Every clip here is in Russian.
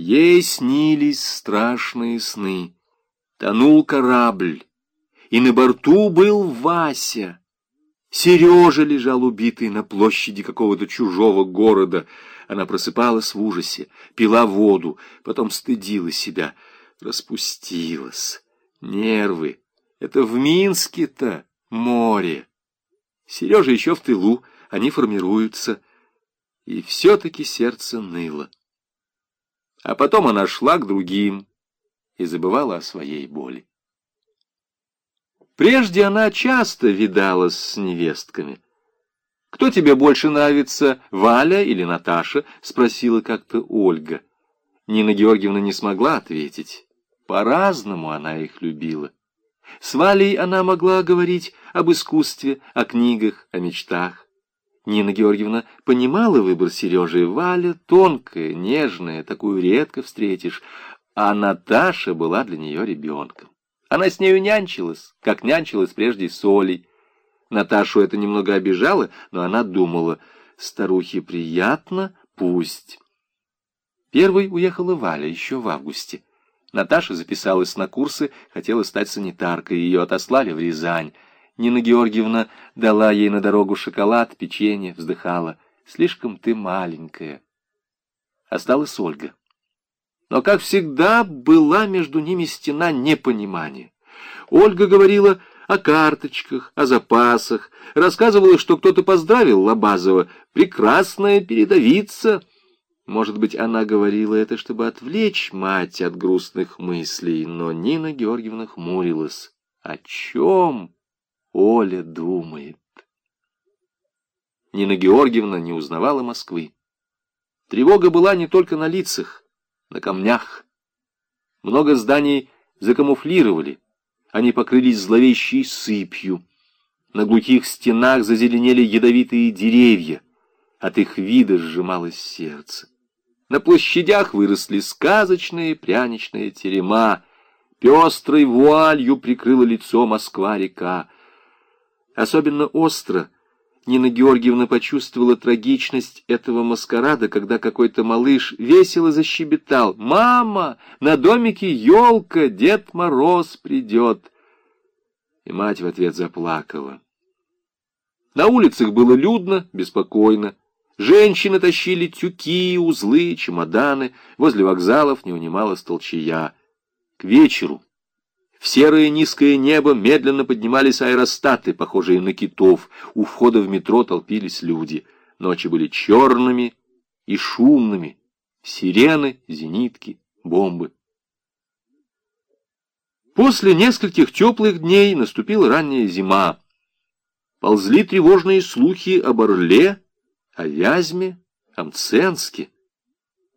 Ей снились страшные сны. Тонул корабль, и на борту был Вася. Сережа лежал убитый на площади какого-то чужого города. Она просыпалась в ужасе, пила воду, потом стыдила себя, распустилась. Нервы. Это в Минске-то море. Сережа еще в тылу, они формируются. И все-таки сердце ныло. А потом она шла к другим и забывала о своей боли. Прежде она часто видалась с невестками. «Кто тебе больше нравится, Валя или Наташа?» — спросила как-то Ольга. Нина Георгиевна не смогла ответить. По-разному она их любила. С Валей она могла говорить об искусстве, о книгах, о мечтах. Нина Георгиевна понимала выбор Сережи. Валя тонкая, нежная, такую редко встретишь. А Наташа была для нее ребенком. Она с нею нянчилась, как нянчилась прежде с Олей. Наташу это немного обижало, но она думала, старухе приятно, пусть. Первой уехала Валя еще в августе. Наташа записалась на курсы, хотела стать санитаркой, ее отослали в Рязань. Нина Георгиевна дала ей на дорогу шоколад, печенье, вздыхала. «Слишком ты маленькая». Осталась Ольга. Но, как всегда, была между ними стена непонимания. Ольга говорила о карточках, о запасах, рассказывала, что кто-то поздравил Лобазова. «Прекрасная передовица!» Может быть, она говорила это, чтобы отвлечь мать от грустных мыслей, но Нина Георгиевна хмурилась. О чем Оля думает? Нина Георгиевна не узнавала Москвы. Тревога была не только на лицах, на камнях. Много зданий закамуфлировали, они покрылись зловещей сыпью. На глухих стенах зазеленели ядовитые деревья, от их вида сжималось сердце. На площадях выросли сказочные пряничные терема, пестрой вуалью прикрыла лицо Москва-река. Особенно остро Нина Георгиевна почувствовала трагичность этого маскарада, когда какой-то малыш весело защебетал «Мама, на домике елка, Дед Мороз придет!» И мать в ответ заплакала. На улицах было людно, беспокойно. Женщины тащили тюки, узлы, чемоданы. Возле вокзалов не унималась толчая. К вечеру в серое низкое небо медленно поднимались аэростаты, похожие на китов. У входа в метро толпились люди. Ночи были черными и шумными. Сирены, зенитки, бомбы. После нескольких теплых дней наступила ранняя зима. Ползли тревожные слухи об Орле, о Вязьме, о Мценске.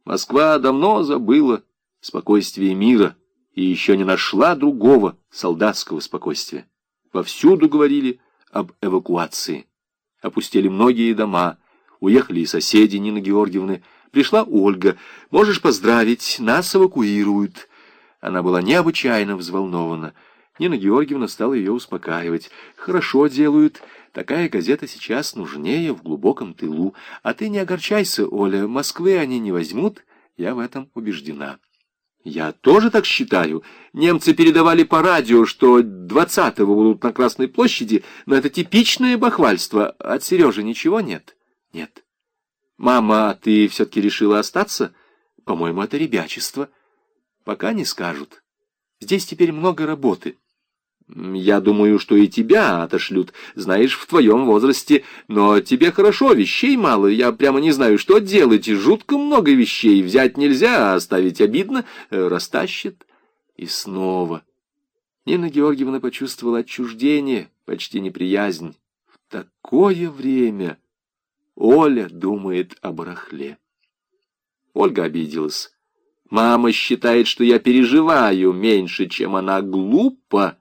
Москва давно забыла спокойствие мира и еще не нашла другого солдатского спокойствия. Повсюду говорили об эвакуации. Опустили многие дома, уехали и соседи Нины Георгиевны. Пришла Ольга. «Можешь поздравить, нас эвакуируют». Она была необычайно взволнована. Нина Георгиевна стала ее успокаивать. «Хорошо делают. Такая газета сейчас нужнее в глубоком тылу. А ты не огорчайся, Оля, Москвы они не возьмут, я в этом убеждена. Я тоже так считаю. Немцы передавали по радио, что 20-го будут на Красной площади, но это типичное бахвальство. От Сережи ничего нет? Нет. Мама, ты все-таки решила остаться? По-моему, это ребячество. Пока не скажут. Здесь теперь много работы. Я думаю, что и тебя отошлют, знаешь, в твоем возрасте. Но тебе хорошо, вещей мало, я прямо не знаю, что делать. И жутко много вещей взять нельзя, а оставить обидно, э, растащит. И снова. Нина Георгиевна почувствовала отчуждение, почти неприязнь. В такое время Оля думает о барахле. Ольга обиделась. Мама считает, что я переживаю меньше, чем она глупа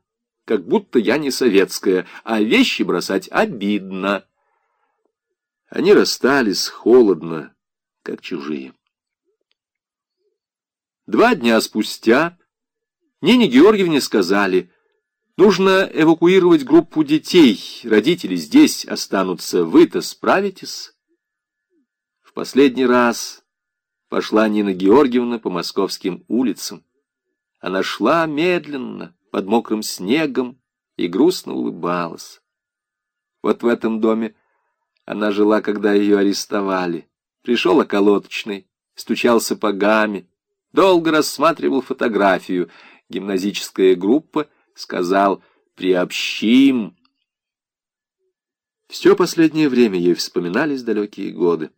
как будто я не советская, а вещи бросать обидно. Они расстались холодно, как чужие. Два дня спустя Нине Георгиевне сказали, нужно эвакуировать группу детей, родители здесь останутся, вы-то справитесь? В последний раз пошла Нина Георгиевна по московским улицам. Она шла медленно, под мокрым снегом, и грустно улыбалась. Вот в этом доме она жила, когда ее арестовали. Пришел околоточный, стучал сапогами, долго рассматривал фотографию. Гимназическая группа сказал «приобщим». Все последнее время ей вспоминались далекие годы.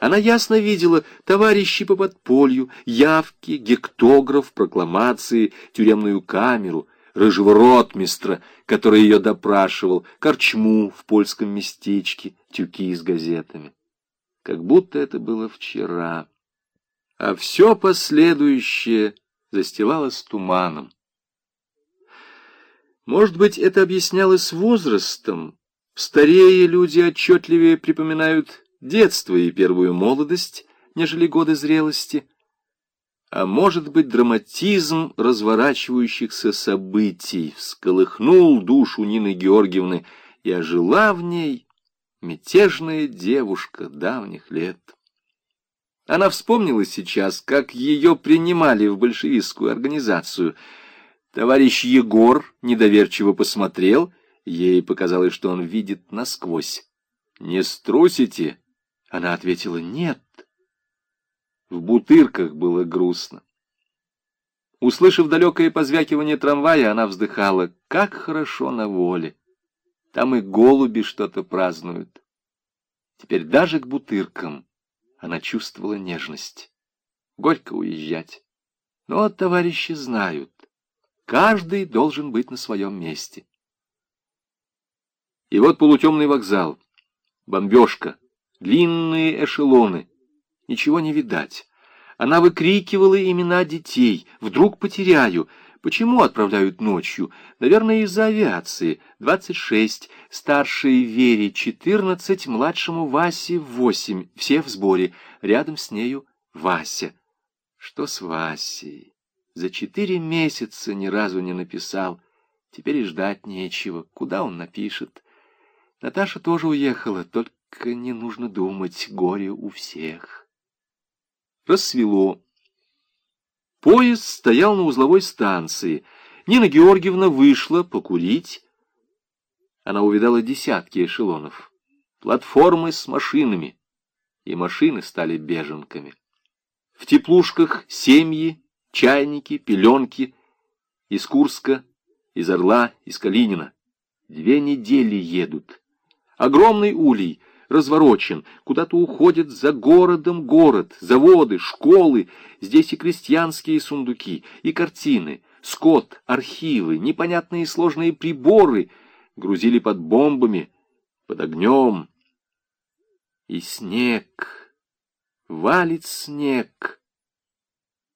Она ясно видела товарищи по подполью, явки, гектограф, прокламации, тюремную камеру, рыжего ротмистра, который ее допрашивал, корчму в польском местечке, тюки с газетами. Как будто это было вчера. А все последующее застилалось туманом. Может быть, это объяснялось возрастом. Старее люди отчетливее припоминают детство и первую молодость, нежели годы зрелости, а может быть, драматизм разворачивающихся событий всколыхнул душу Нины Георгиевны и ожила в ней мятежная девушка давних лет. Она вспомнила сейчас, как ее принимали в большевистскую организацию. Товарищ Егор недоверчиво посмотрел, ей показалось, что он видит насквозь. «Не струсите?» Она ответила «нет». В бутырках было грустно. Услышав далекое позвякивание трамвая, она вздыхала. Как хорошо на воле. Там и голуби что-то празднуют. Теперь даже к бутыркам она чувствовала нежность. Горько уезжать. Но товарищи знают. Каждый должен быть на своем месте. И вот полутемный вокзал. Бомбежка. Длинные эшелоны. Ничего не видать. Она выкрикивала имена детей. Вдруг потеряю. Почему отправляют ночью? Наверное, из-за авиации. 26. Старшей Вере 14, младшему Васе 8. Все в сборе. Рядом с нею Вася. Что с Васей? За четыре месяца ни разу не написал. Теперь и ждать нечего. Куда он напишет? Наташа тоже уехала, только не нужно думать, горе у всех. Рассвело. Поезд стоял на узловой станции. Нина Георгиевна вышла покурить. Она увидала десятки эшелонов, платформы с машинами, и машины стали беженками. В теплушках семьи, чайники, пеленки, из Курска, из Орла, из Калинина. Две недели едут. Огромный улей — разворочен, куда-то уходит за городом город, заводы, школы, здесь и крестьянские сундуки, и картины, скот, архивы, непонятные сложные приборы грузили под бомбами, под огнем. И снег, валит снег.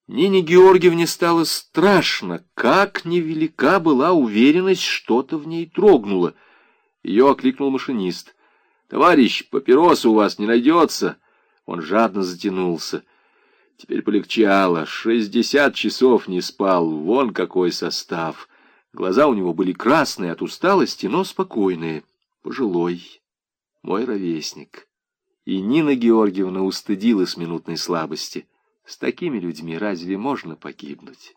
Нине Георгиевне стало страшно, как невелика была уверенность, что-то в ней трогнуло. Ее окликнул машинист. «Товарищ, папироса у вас не найдется?» Он жадно затянулся. Теперь полегчало. Шестьдесят часов не спал. Вон какой состав. Глаза у него были красные от усталости, но спокойные. Пожилой. Мой ровесник. И Нина Георгиевна устыдилась минутной слабости. С такими людьми разве можно погибнуть?